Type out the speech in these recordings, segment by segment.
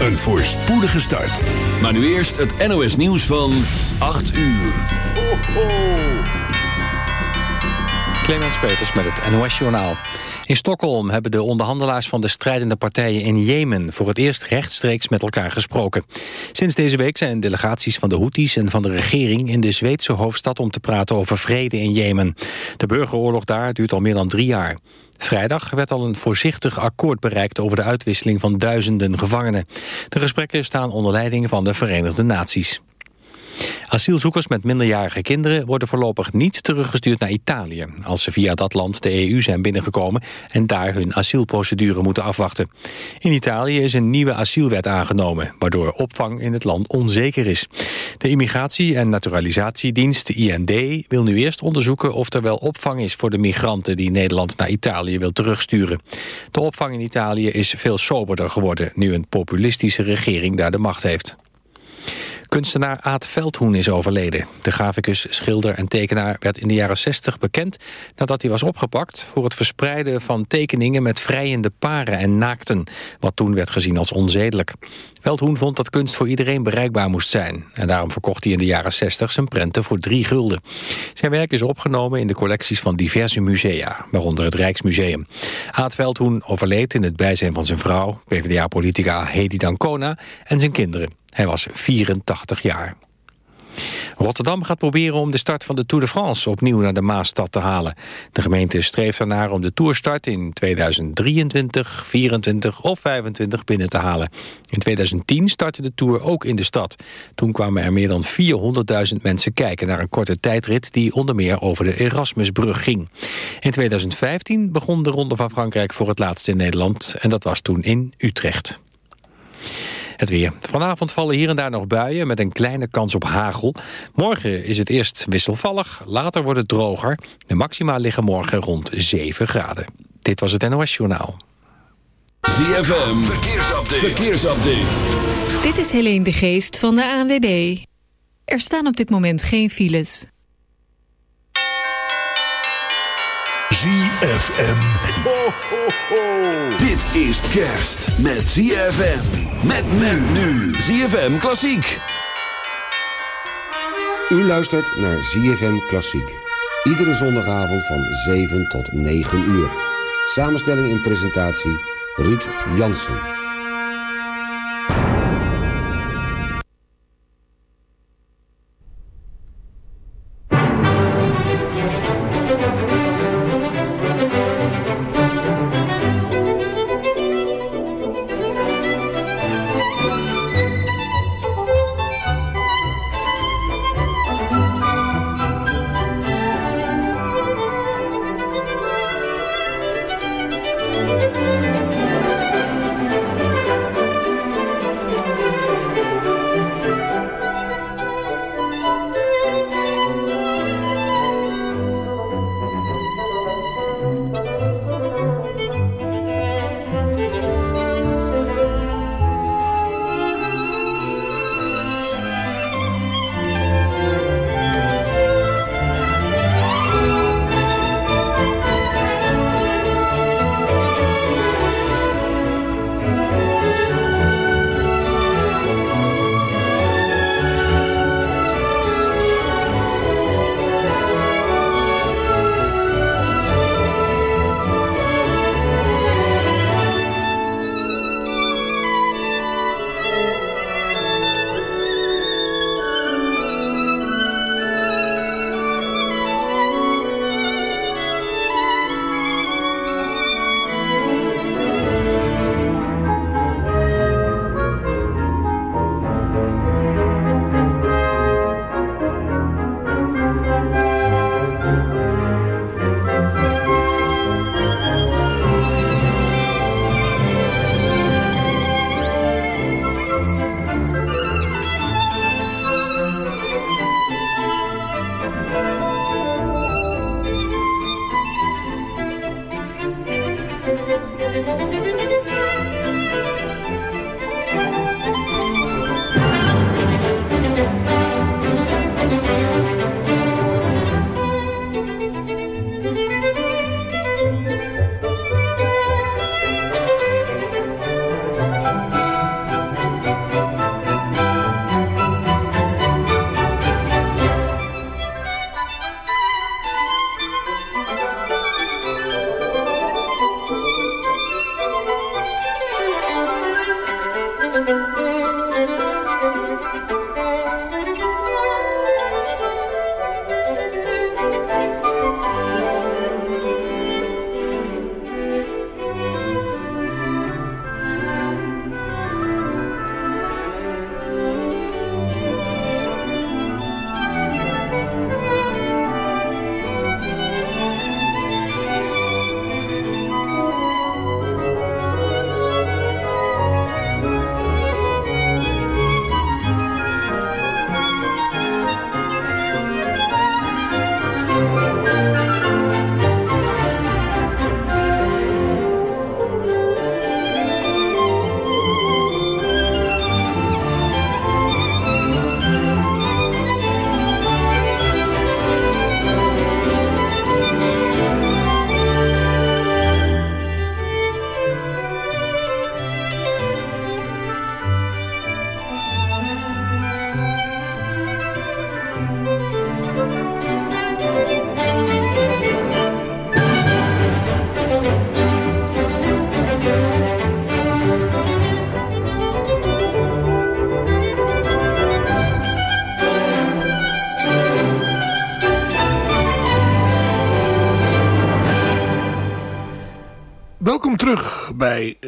Een voorspoedige start. Maar nu eerst het NOS nieuws van 8 uur. Ho, ho. Clemens Peters met het NOS Journaal. In Stockholm hebben de onderhandelaars van de strijdende partijen in Jemen... voor het eerst rechtstreeks met elkaar gesproken. Sinds deze week zijn delegaties van de Houthis en van de regering... in de Zweedse hoofdstad om te praten over vrede in Jemen. De burgeroorlog daar duurt al meer dan drie jaar. Vrijdag werd al een voorzichtig akkoord bereikt over de uitwisseling van duizenden gevangenen. De gesprekken staan onder leiding van de Verenigde Naties. Asielzoekers met minderjarige kinderen worden voorlopig niet teruggestuurd naar Italië... als ze via dat land de EU zijn binnengekomen en daar hun asielprocedure moeten afwachten. In Italië is een nieuwe asielwet aangenomen, waardoor opvang in het land onzeker is. De Immigratie- en Naturalisatiedienst, de IND, wil nu eerst onderzoeken of er wel opvang is voor de migranten die Nederland naar Italië wil terugsturen. De opvang in Italië is veel soberder geworden nu een populistische regering daar de macht heeft. Kunstenaar Aad Veldhoen is overleden. De graficus, schilder en tekenaar werd in de jaren 60 bekend... nadat hij was opgepakt voor het verspreiden van tekeningen... met vrijende paren en naakten, wat toen werd gezien als onzedelijk. Veldhoen vond dat kunst voor iedereen bereikbaar moest zijn... en daarom verkocht hij in de jaren 60 zijn prenten voor drie gulden. Zijn werk is opgenomen in de collecties van diverse musea... waaronder het Rijksmuseum. Aad Veldhoen overleed in het bijzijn van zijn vrouw... PvdA-politica Hedy Dancona en zijn kinderen. Hij was 84 jaar. Rotterdam gaat proberen om de start van de Tour de France opnieuw naar de Maastad te halen. De gemeente streeft ernaar om de toerstart in 2023, 24 of 25 binnen te halen. In 2010 startte de Tour ook in de stad. Toen kwamen er meer dan 400.000 mensen kijken naar een korte tijdrit die onder meer over de Erasmusbrug ging. In 2015 begon de Ronde van Frankrijk voor het laatst in Nederland en dat was toen in Utrecht. Het weer. Vanavond vallen hier en daar nog buien met een kleine kans op hagel. Morgen is het eerst wisselvallig, later wordt het droger. De maxima liggen morgen rond 7 graden. Dit was het NOS Journaal. ZFM, verkeersupdate. verkeersupdate. Dit is Helene de Geest van de ANWB. Er staan op dit moment geen files. ZFM. Ho, Dit is kerst met ZFM. Met men nu. ZFM Klassiek. U luistert naar ZFM Klassiek. Iedere zondagavond van 7 tot 9 uur. Samenstelling en presentatie Ruud Jansen.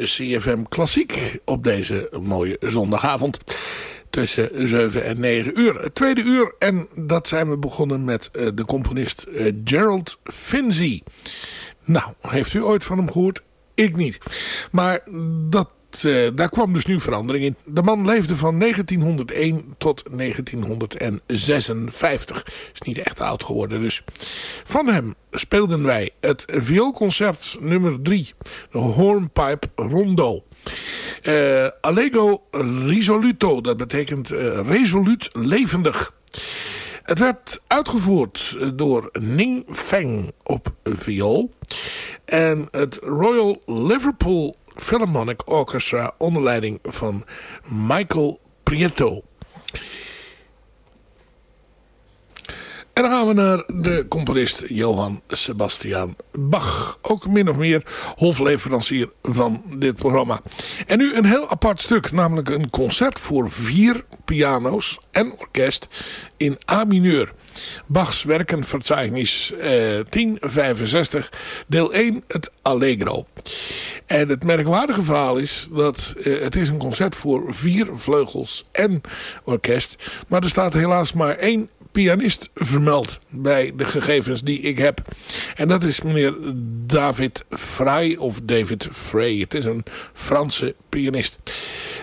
CFM Klassiek op deze mooie zondagavond. Tussen 7 en 9 uur. Het tweede uur en dat zijn we begonnen met uh, de componist uh, Gerald Finzi. Nou, heeft u ooit van hem gehoord? Ik niet. Maar dat uh, daar kwam dus nu verandering in. De man leefde van 1901 tot 1956. Is niet echt oud geworden dus. Van hem speelden wij het vioolconcert nummer 3. De Hornpipe Rondo. Uh, Allego Risoluto. Dat betekent uh, resoluut levendig. Het werd uitgevoerd door Ning Feng op viool. En het Royal Liverpool Philharmonic Orchestra onder leiding van Michael Prieto. En dan gaan we naar de componist Johann Sebastian Bach. Ook min of meer hofleverancier van dit programma. En nu een heel apart stuk, namelijk een concert voor vier piano's en orkest in A mineur. Bachs werkenverzeichnis eh, 1065, deel 1, het Allegro. En het merkwaardige verhaal is dat eh, het is een concert voor vier vleugels en orkest. Maar er staat helaas maar één pianist vermeld bij de gegevens die ik heb. En dat is meneer David Frey of David Frey. Het is een Franse pianist.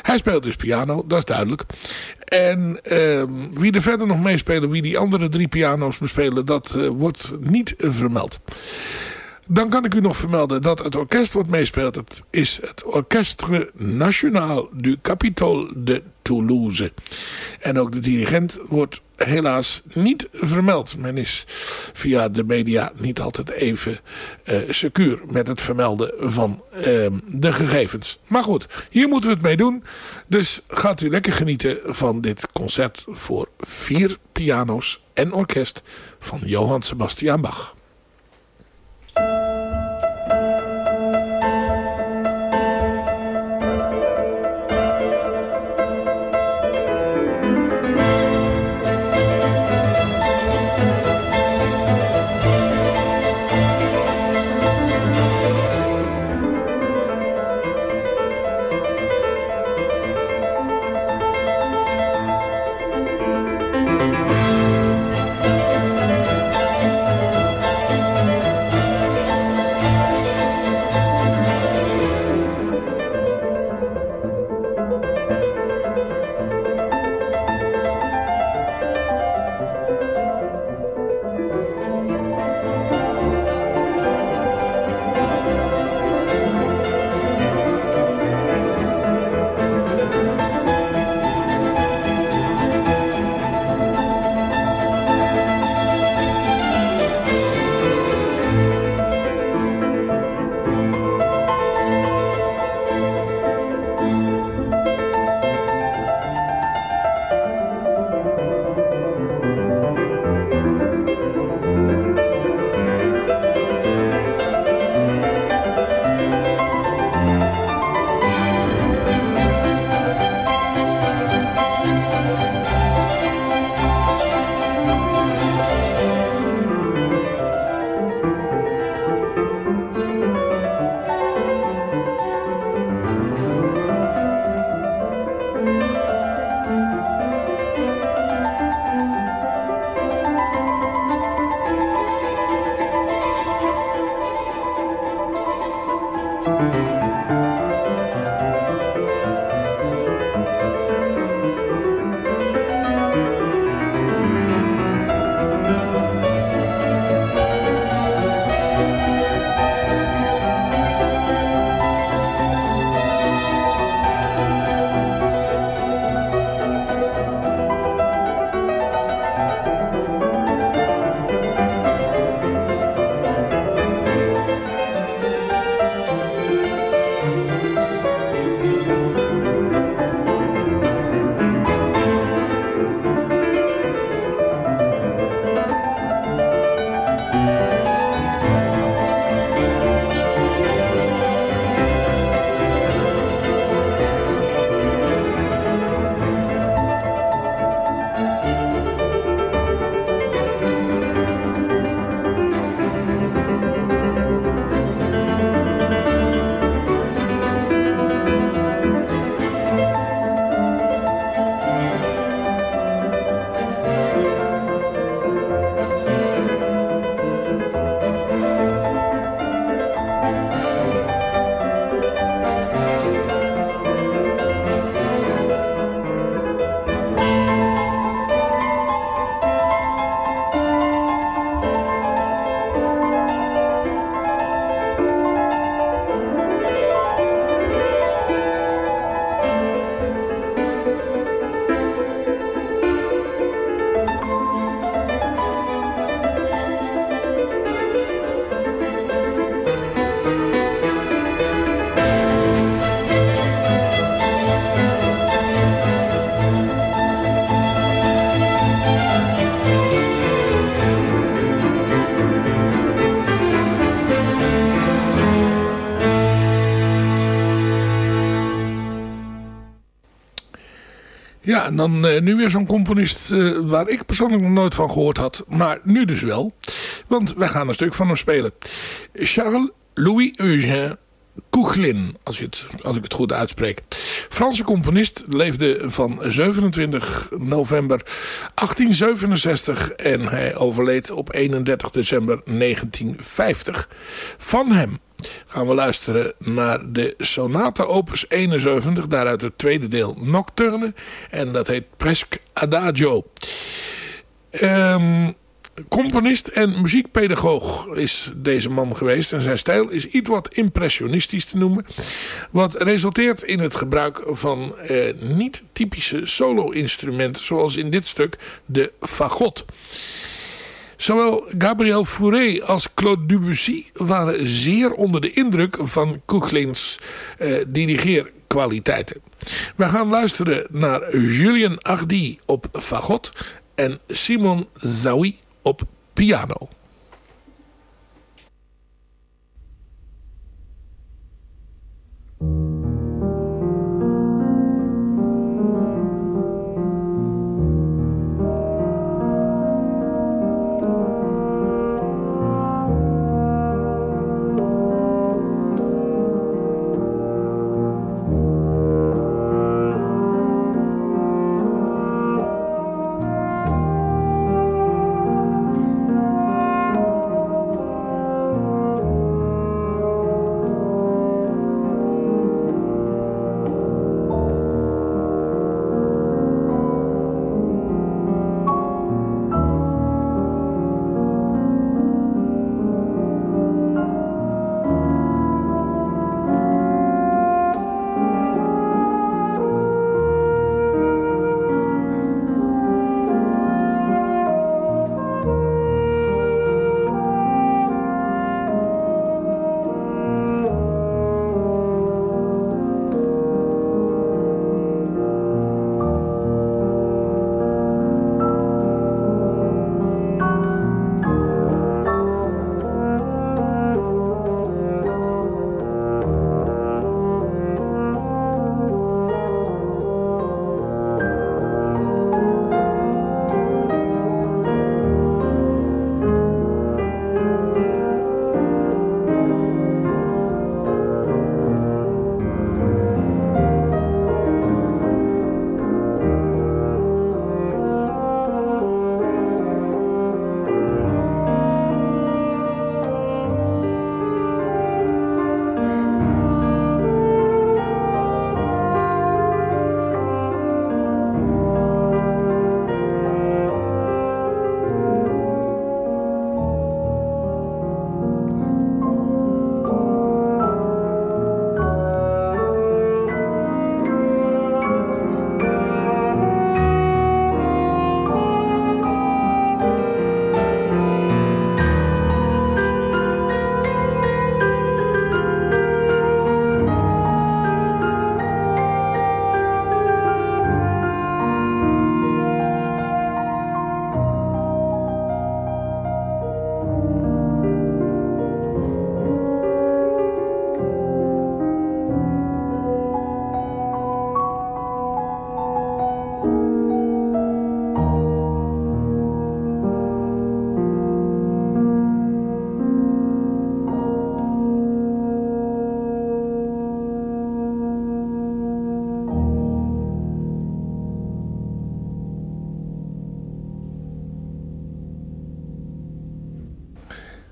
Hij speelt dus piano, dat is duidelijk. En ehm, wie er verder nog meespelen, wie die andere drie piano's bespelen, dat uh, wordt niet vermeld. Dan kan ik u nog vermelden dat het orkest wat meespeelt... het is het Orchestre National du Capitole de Toulouse. En ook de dirigent wordt helaas niet vermeld. Men is via de media niet altijd even uh, secuur met het vermelden van uh, de gegevens. Maar goed, hier moeten we het mee doen. Dus gaat u lekker genieten van dit concert voor vier piano's en orkest van Johann Sebastian Bach. Dan uh, nu weer zo'n componist uh, waar ik persoonlijk nog nooit van gehoord had. Maar nu dus wel. Want wij gaan een stuk van hem spelen. Charles Louis Eugène Koechlin, als, als ik het goed uitspreek. Franse componist, leefde van 27 november 1867 en hij overleed op 31 december 1950. Van hem gaan we luisteren naar de Sonata Opus 71, daaruit het tweede deel Nocturne. En dat heet Presque Adagio. Um, componist en muziekpedagoog is deze man geweest. En zijn stijl is iets wat impressionistisch te noemen. Wat resulteert in het gebruik van eh, niet typische solo-instrumenten. Zoals in dit stuk de fagot. Zowel Gabriel Fauré als Claude Debussy waren zeer onder de indruk van Kuchlins eh, dirigeerkwaliteiten. We gaan luisteren naar Julien Hardy op fagot en Simon Zawi op piano.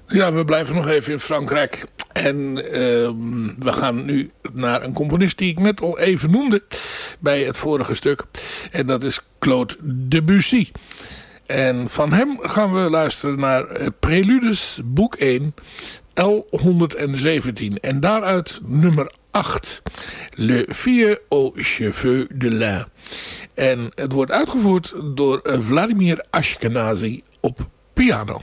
Ja, we blijven nog even in Frankrijk. En uh, we gaan nu naar een componist die ik net al even noemde bij het vorige stuk. En dat is Claude Debussy. En van hem gaan we luisteren naar eh, Preludes, boek 1, L117. En daaruit nummer 8, Le Fille aux cheveux de lin. En het wordt uitgevoerd door eh, Vladimir Ashkenazi op piano.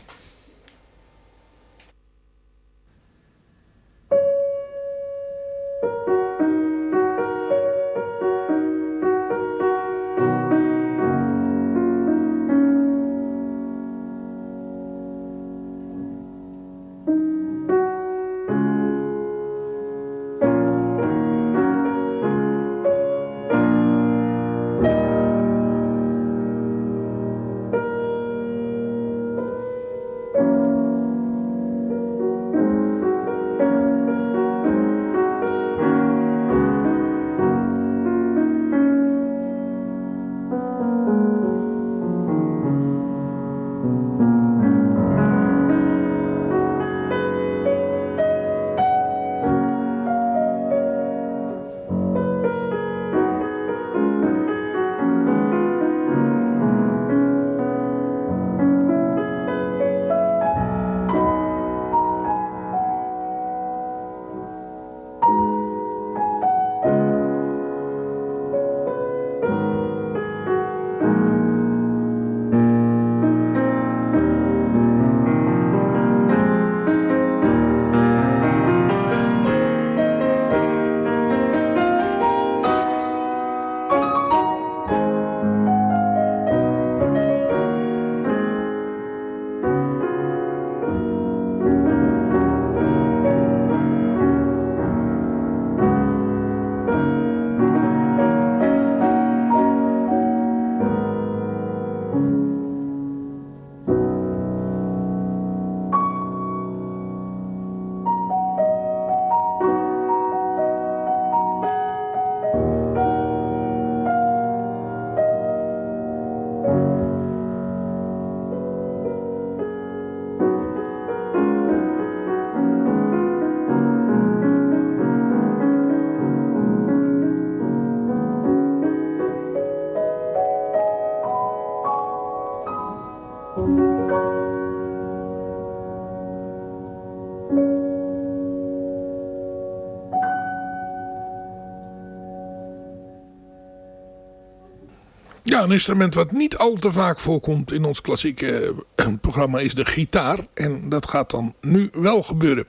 Een instrument wat niet al te vaak voorkomt in ons klassieke eh, programma is de gitaar. En dat gaat dan nu wel gebeuren.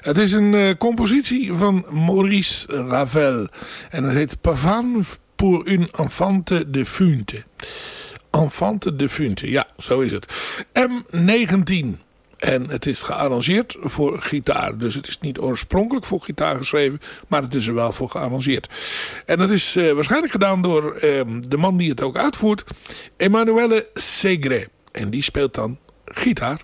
Het is een uh, compositie van Maurice Ravel. En het heet Pavane pour une enfante de funte. Enfante de funte, ja, zo is het. M19. En het is gearrangeerd voor gitaar. Dus het is niet oorspronkelijk voor gitaar geschreven. Maar het is er wel voor gearrangeerd. En dat is uh, waarschijnlijk gedaan door uh, de man die het ook uitvoert. Emanuele Segre. En die speelt dan gitaar.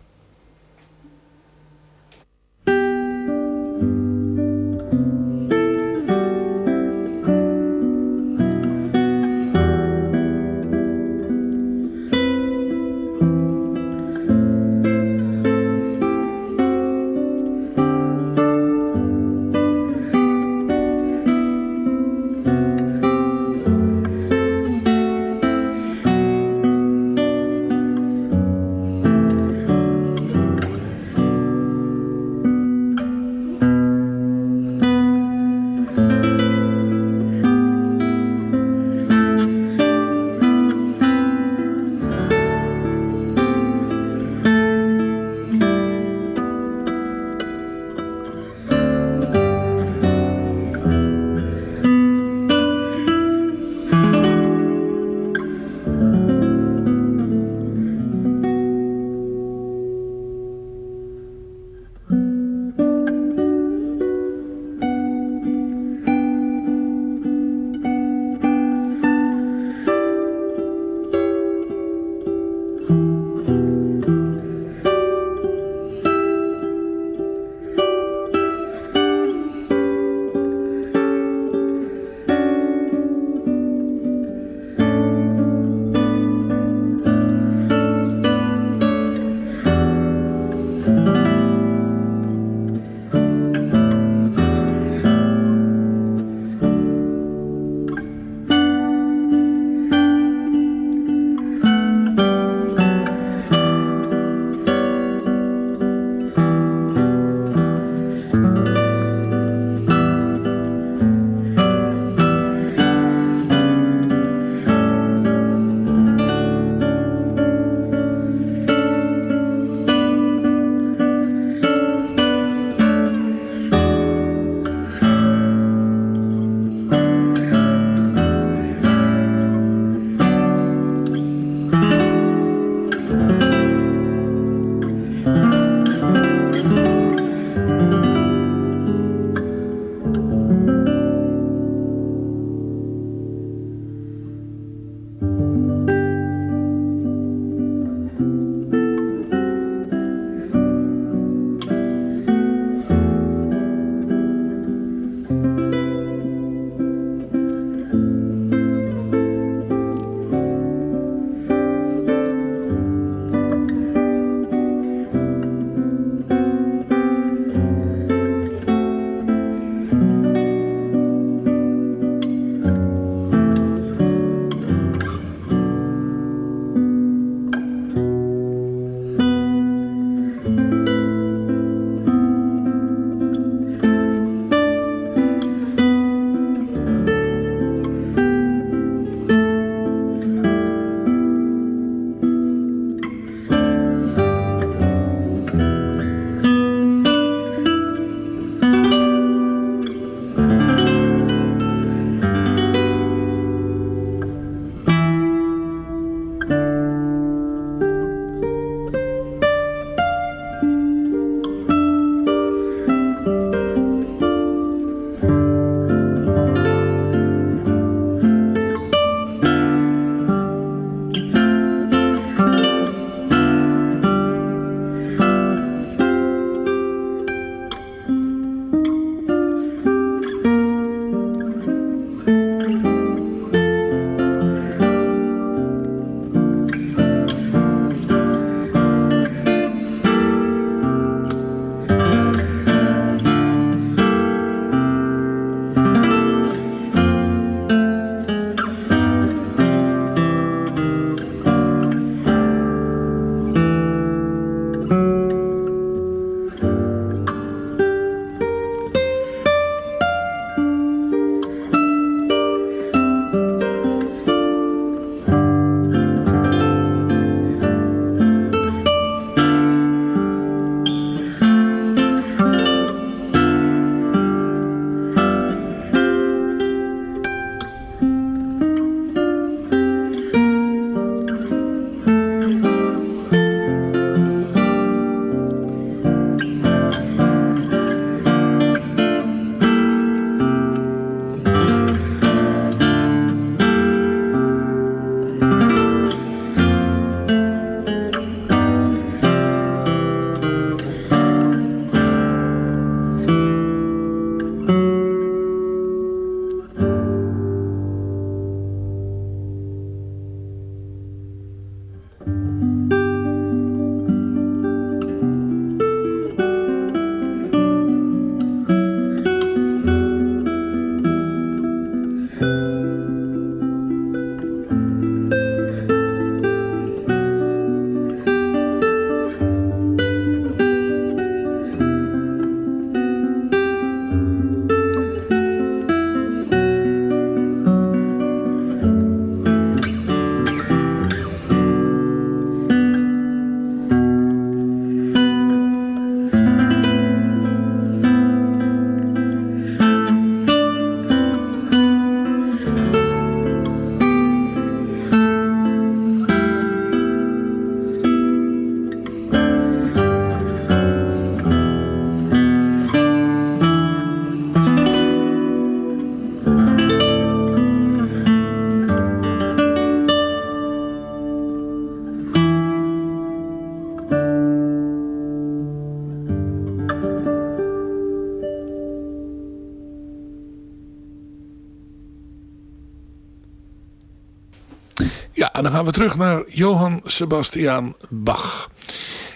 Gaan we terug naar Johann Sebastian Bach.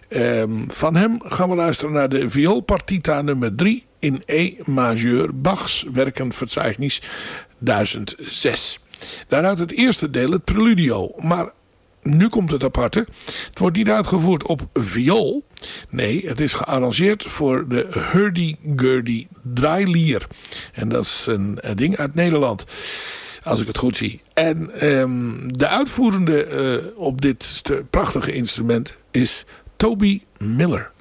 Ehm, van hem gaan we luisteren naar de vioolpartita nummer 3 in E majeur Bachs Werkenverzeichnis 1006. Daaruit het eerste deel, het preludio. Maar nu komt het aparte. Het wordt niet uitgevoerd op viool. Nee, het is gearrangeerd voor de hurdy-gurdy draailier. En dat is een, ding uit Nederland. Als ik het goed zie. En um, de uitvoerende uh, op dit prachtige instrument is Toby Miller.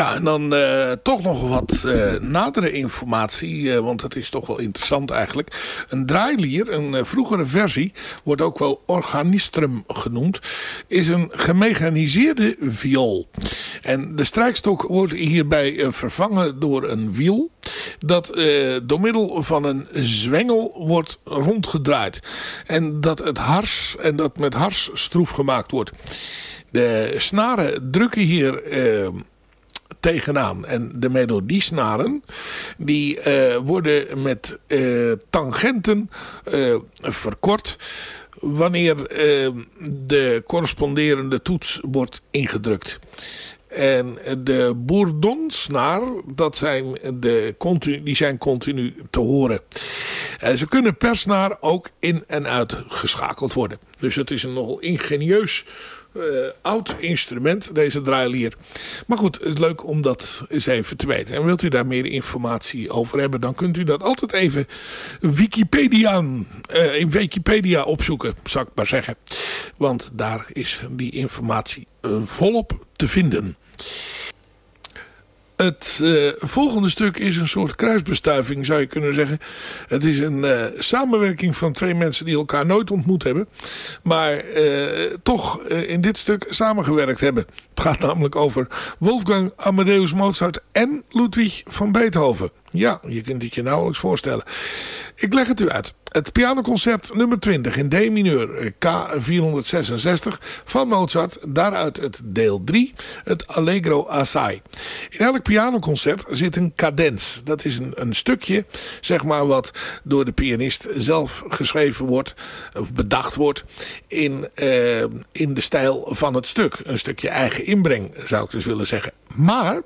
Ja, en dan uh, toch nog wat uh, nadere informatie, uh, want dat is toch wel interessant eigenlijk. Een draailier, een vroegere versie, wordt ook wel organistrum genoemd, is een gemechaniseerde viool. En de strijkstok wordt hierbij vervangen door een wiel dat door middel van een zwengel wordt rondgedraaid. En dat het hars en dat met hars stroef gemaakt wordt. De snaren drukken hier tegenaan. En de melodiesnaren die uh, worden met uh, tangenten uh, verkort wanneer de corresponderende toets wordt ingedrukt. En de bourdonsnaar, dat zijn de continu, die zijn continu te horen. En ze kunnen per snaar ook in en uit geschakeld worden. Dus het is een nogal ingenieus uh, oud instrument, deze draailier. Maar goed, het is leuk om dat eens even te weten. En wilt u daar meer informatie over hebben, dan kunt u dat altijd even Wikipedia, uh, in Wikipedia opzoeken, zou ik maar zeggen. Want daar is die informatie uh, volop te vinden. Het uh, volgende stuk is een soort kruisbestuiving, zou je kunnen zeggen. Het is een uh, samenwerking van twee mensen die elkaar nooit ontmoet hebben. Maar uh, toch in dit stuk samengewerkt hebben. Het gaat namelijk over Wolfgang Amadeus Mozart en Ludwig van Beethoven. Ja, je kunt het je nauwelijks voorstellen. Ik leg het u uit. Het pianoconcert nummer 20 in D mineur K466 van Mozart. Daaruit het deel 3, het Allegro Assai. In elk pianoconcert zit een cadens. Dat is een, een stukje, zeg maar, wat door de pianist zelf geschreven wordt, of bedacht wordt, in, uh, in de stijl van het stuk. Een stukje eigen inbreng, zou ik dus willen zeggen. Maar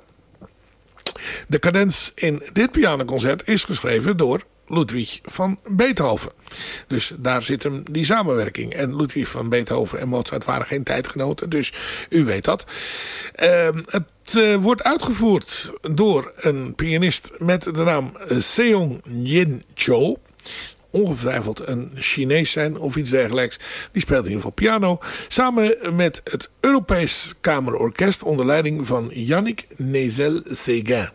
de cadens in dit pianoconcert is geschreven door Ludwig van Beethoven. Dus daar zit hem die samenwerking. En Ludwig van Beethoven en Mozart waren geen tijdgenoten, dus u weet dat. Uh, het uh, wordt uitgevoerd door een pianist met de naam Seong Yin Cho ongetwijfeld een Chinees zijn of iets dergelijks. Die speelt in ieder geval piano. Samen met het Europees Kamerorkest onder leiding van Yannick Nezel-Séguin.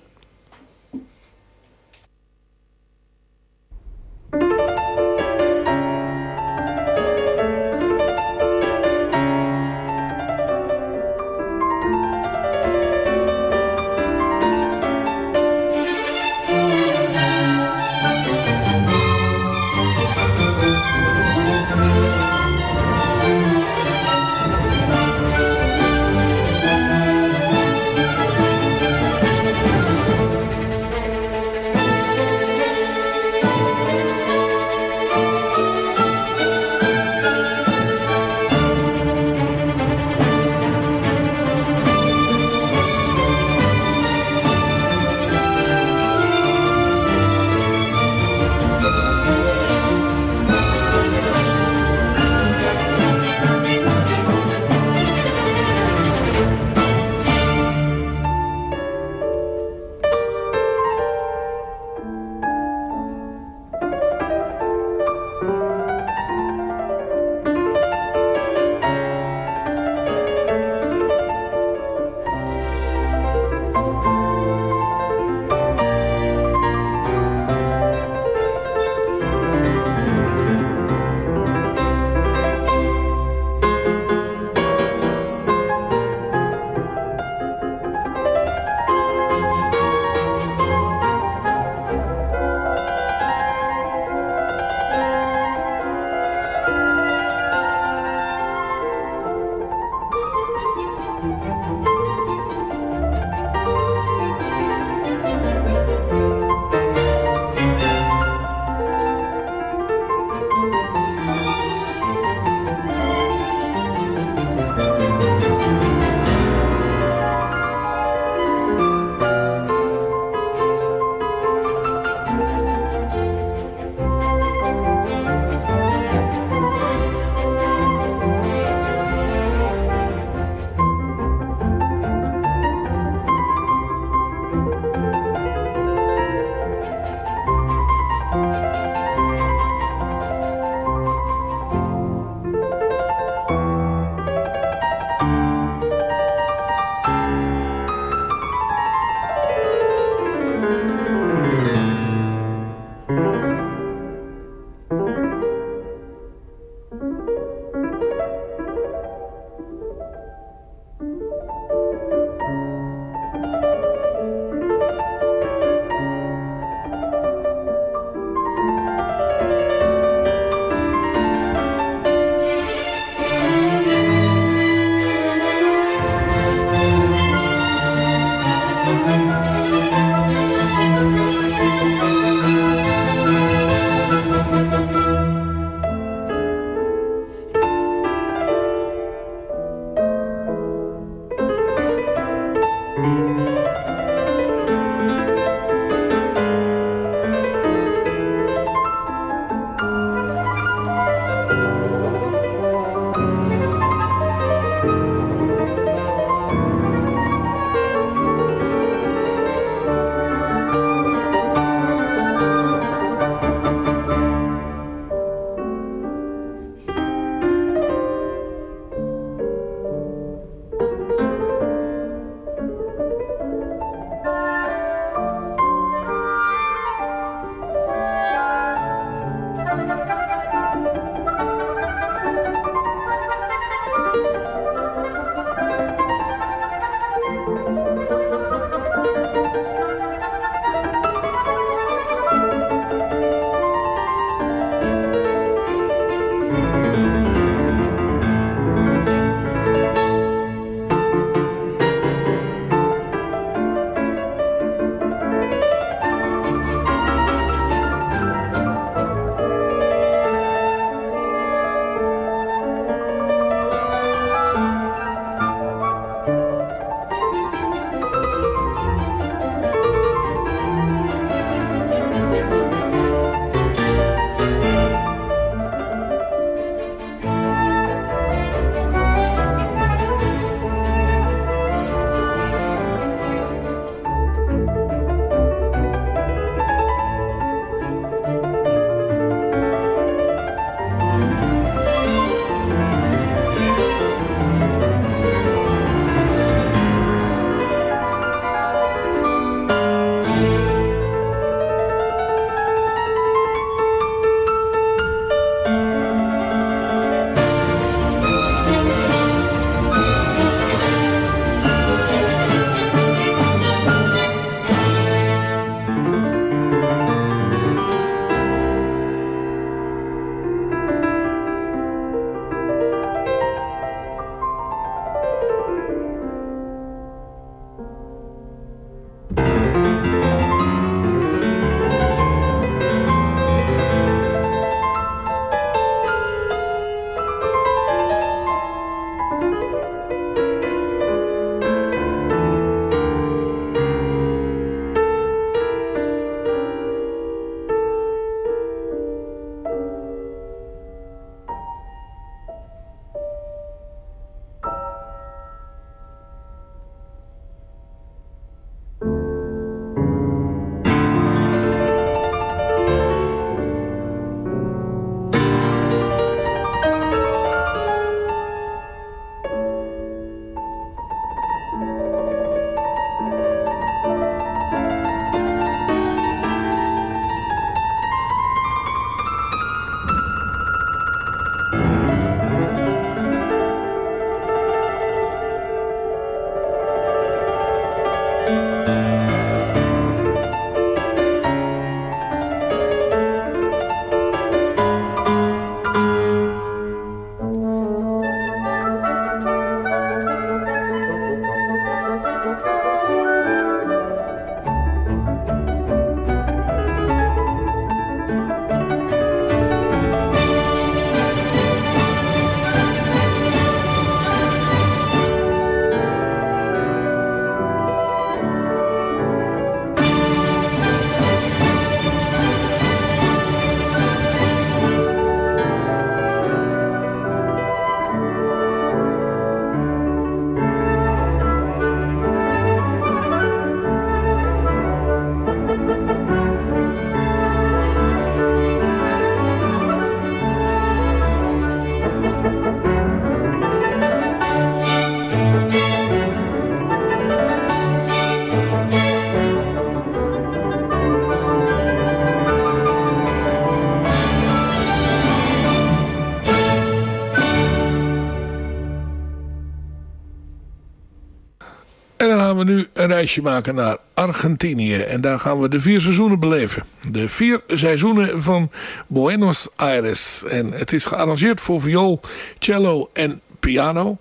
Reisje maken naar Argentinië. En daar gaan we de vier seizoenen beleven. De vier seizoenen van Buenos Aires. En het is gearrangeerd voor viool, cello en piano.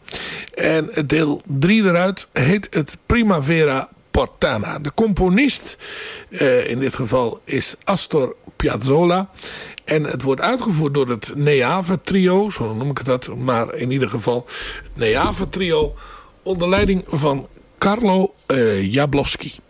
En deel 3 eruit heet het Primavera Portana. De componist uh, in dit geval is Astor Piazzolla. En het wordt uitgevoerd door het Neave Trio, zo noem ik het dat. Maar in ieder geval het Neave Trio onder leiding van Carlo uh, Jablowski.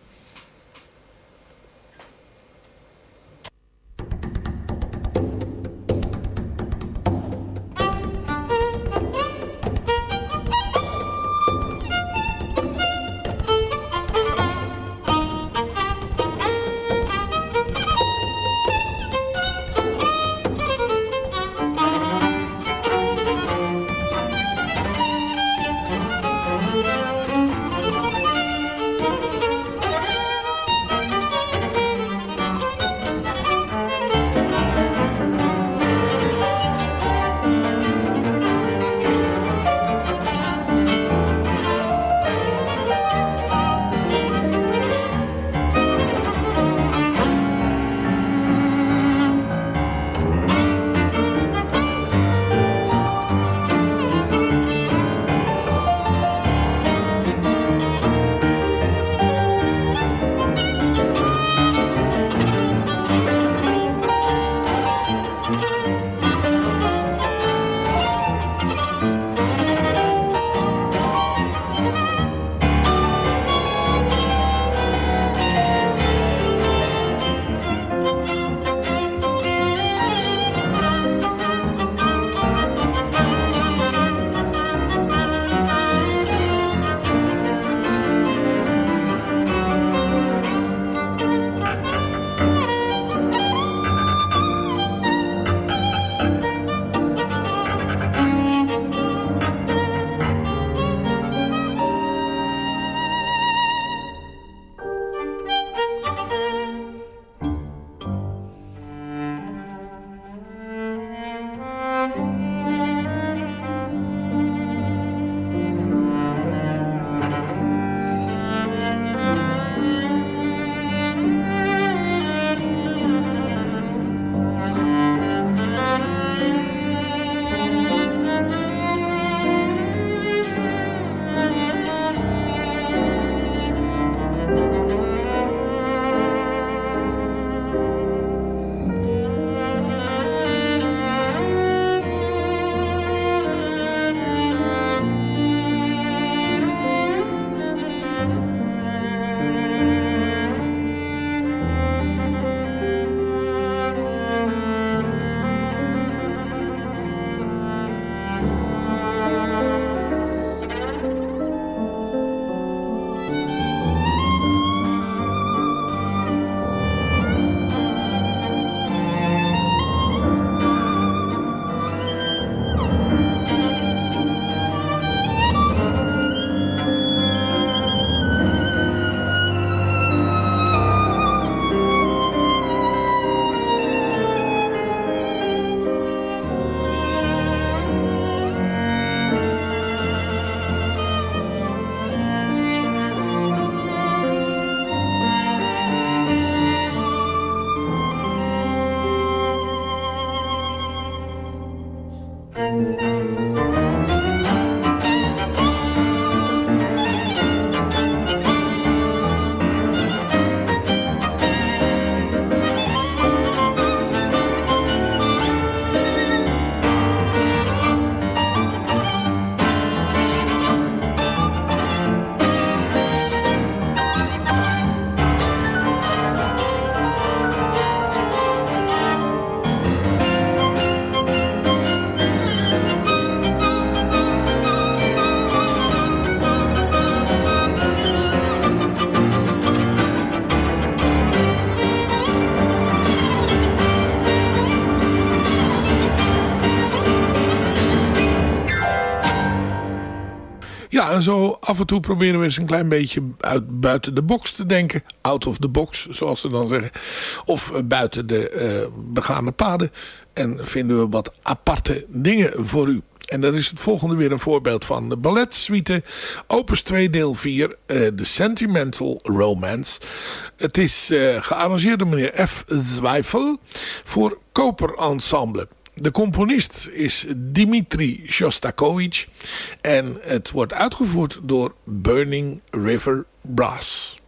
Zo af en toe proberen we eens een klein beetje uit, buiten de box te denken. Out of the box, zoals ze dan zeggen. Of uh, buiten de uh, begane paden. En vinden we wat aparte dingen voor u. En dat is het volgende weer een voorbeeld van de balletsuite. Opus 2 deel 4, The Sentimental Romance. Het is gearrangeerd door meneer F. Zweifel voor Koper Ensemble. De componist is Dimitri Shostakovich en het wordt uitgevoerd door Burning River Brass.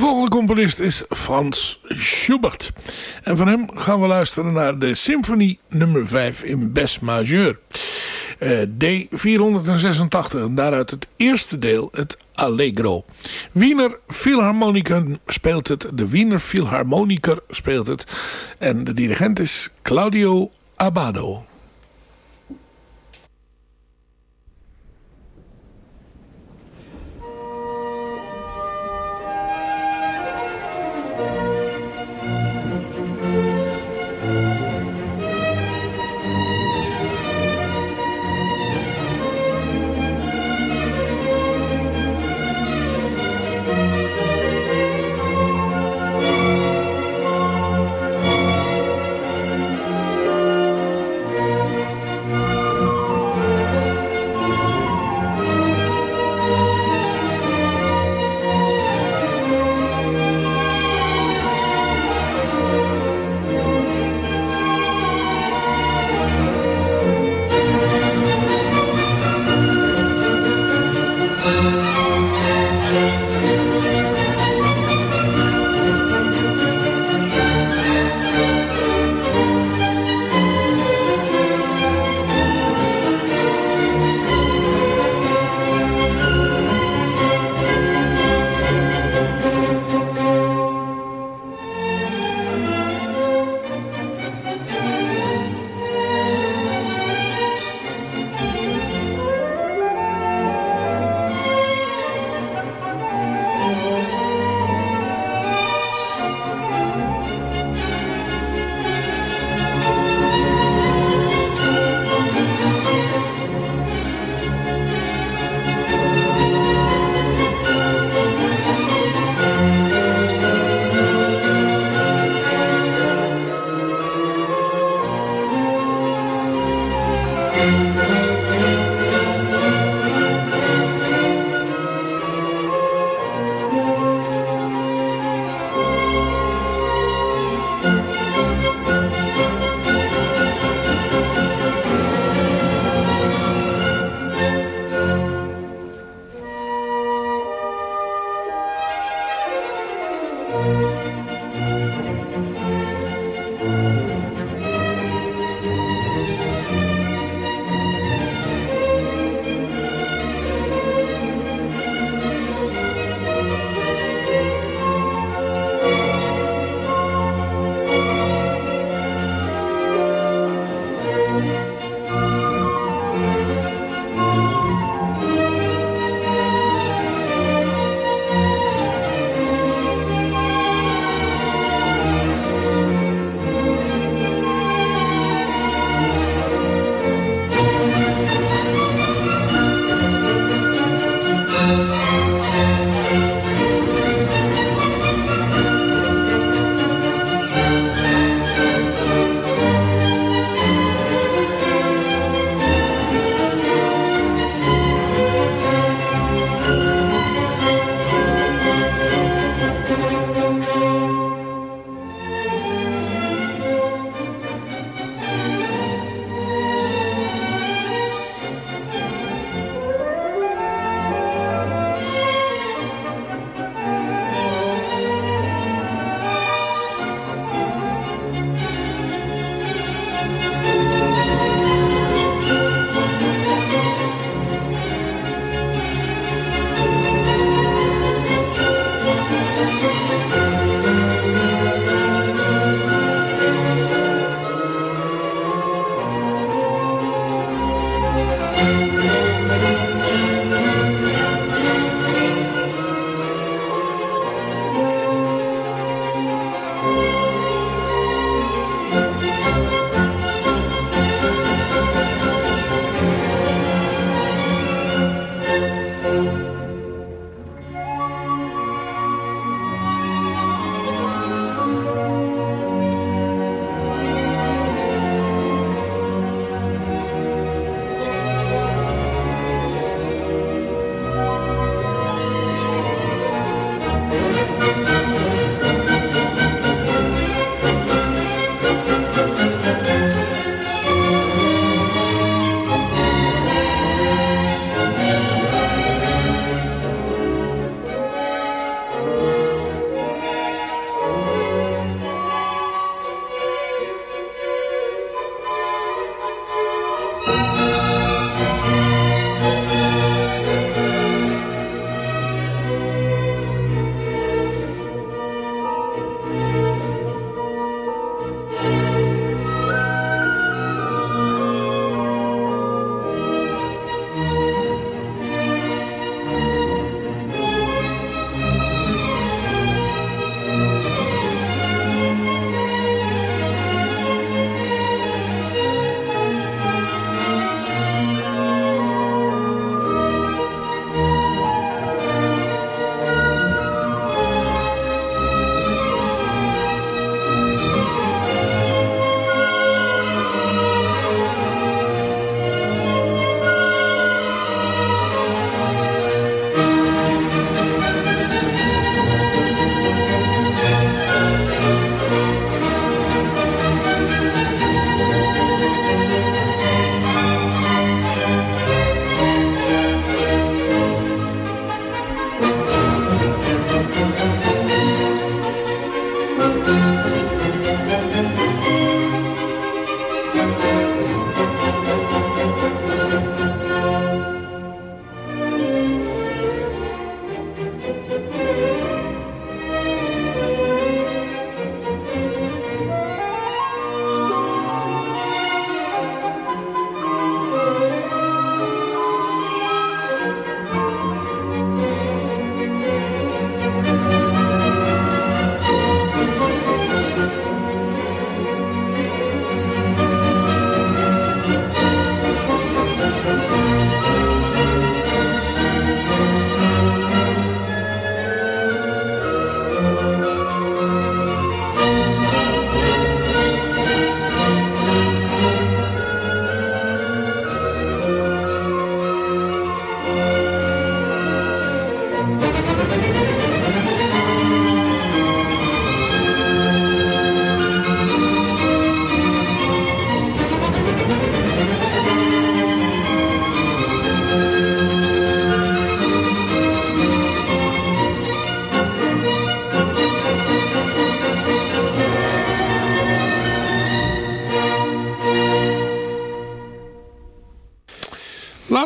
Volgende componist is Frans Schubert. En van hem gaan we luisteren naar de symfonie nummer 5 in Bes majeur. Uh, D486 en daaruit het eerste deel, het Allegro. Wiener Philharmoniker speelt het, de Wiener Philharmoniker speelt het. En de dirigent is Claudio Abado.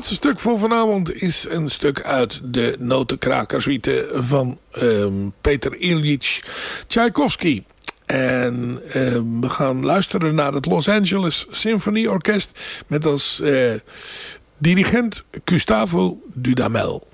Laatste stuk voor vanavond is een stuk uit de notenkrakersuite van um, Peter Ilyich Tchaikovsky. En um, we gaan luisteren naar het Los Angeles Symphony Orkest met als uh, dirigent Gustavo Dudamel.